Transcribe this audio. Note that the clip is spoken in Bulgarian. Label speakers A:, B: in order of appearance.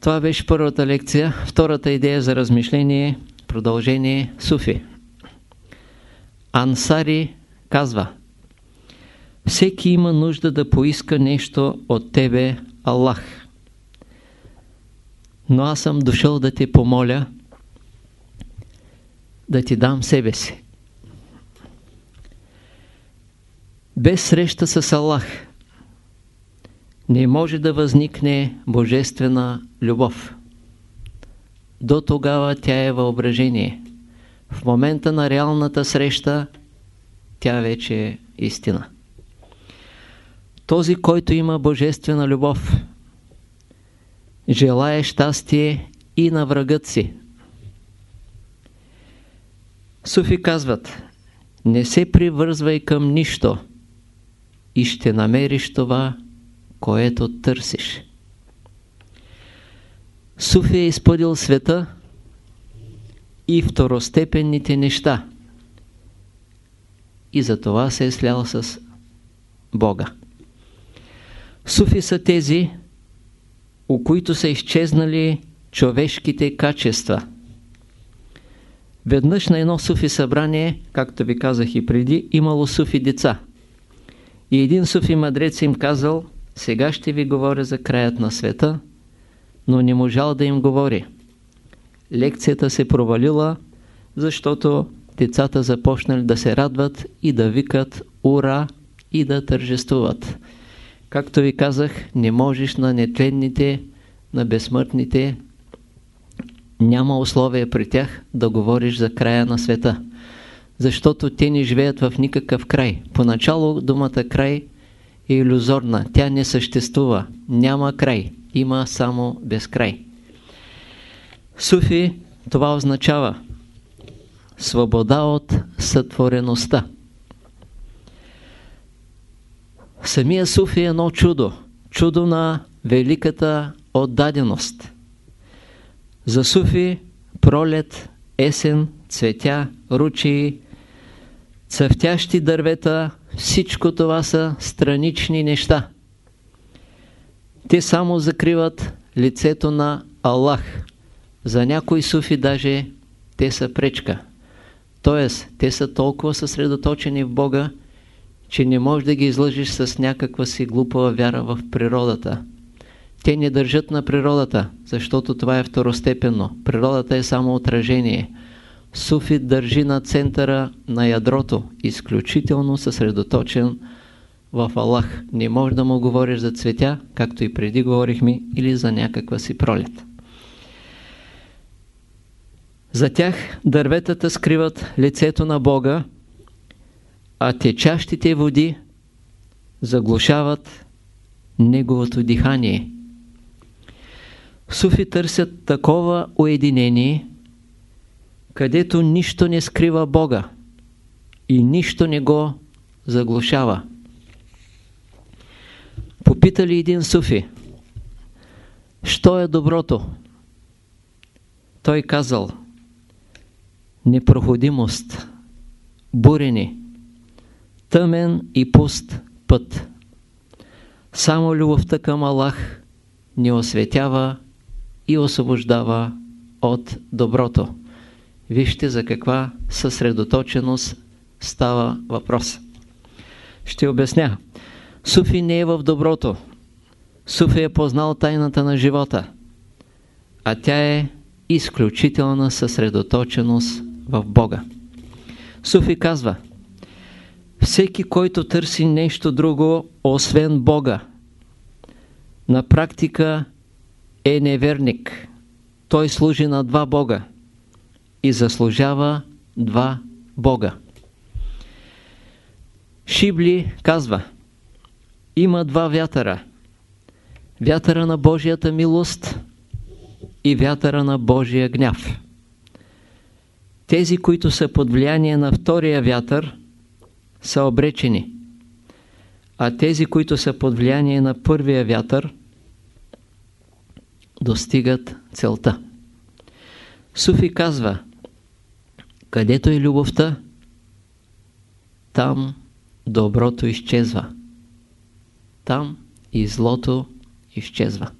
A: Това беше първата лекция. Втората идея за размишление, продължение, Суфи. Ансари казва Всеки има нужда да поиска нещо от тебе, Аллах. Но аз съм дошъл да те помоля да ти дам себе си. Без среща с Аллах не може да възникне божествена любов. До тогава тя е въображение. В момента на реалната среща тя вече е истина. Този, който има божествена любов, желая щастие и на врагът си. Суфи казват, не се привързвай към нищо и ще намериш това, което търсиш. Суфи е изпъдил света и второстепенните неща и за това се е слял с Бога. Суфи са тези, у които са изчезнали човешките качества. Веднъж на едно суфи събрание, както ви казах и преди, имало суфи деца. И един суфи мъдрец им казал, сега ще ви говоря за краят на света, но не можал да им говори. Лекцията се провалила, защото децата започнали да се радват и да викат ура и да тържествуват. Както ви казах, не можеш на нетленните, на безсмъртните, няма условия при тях да говориш за края на света. Защото те не живеят в никакъв край. Поначало думата край е иллюзорна. Тя не съществува. Няма край. Има само безкрай. Суфи това означава свобода от сътвореността. Самия Суфи е едно чудо. Чудо на великата отдаденост. За Суфи пролет, есен, цветя, ручи, цъфтящи дървета, всичко това са странични неща. Те само закриват лицето на Аллах. За някои суфи даже те са пречка. Тоест, те са толкова съсредоточени в Бога, че не можеш да ги излъжиш с някаква си глупава вяра в природата. Те не държат на природата, защото това е второстепенно. Природата е само отражение. Суфи държи на центъра на ядрото, изключително съсредоточен в Аллах. Не може да му говориш за цветя, както и преди говорихме, или за някаква си пролет. За тях дърветата скриват лицето на Бога, а течащите води заглушават Неговото дихание. Суфи търсят такова уединение, където нищо не скрива Бога и нищо не го заглушава. Попитали един суфи, що е доброто? Той казал, непроходимост, бурени, тъмен и пуст път. Само любовта към Аллах ни осветява и освобождава от доброто. Вижте за каква съсредоточеност става въпрос. Ще обясня. Суфи не е в доброто. Суфи е познал тайната на живота, а тя е изключителна съсредоточеност в Бога. Суфи казва, всеки, който търси нещо друго, освен Бога, на практика е неверник. Той служи на два Бога и заслужава два Бога. Шибли казва, има два вятъра. Вятъра на Божията милост и вятъра на Божия гняв. Тези, които са под влияние на втория вятър, са обречени. А тези, които са под влияние на първия вятър, достигат целта. Суфи казва, където е любовта, там доброто изчезва. Там и злото изчезва.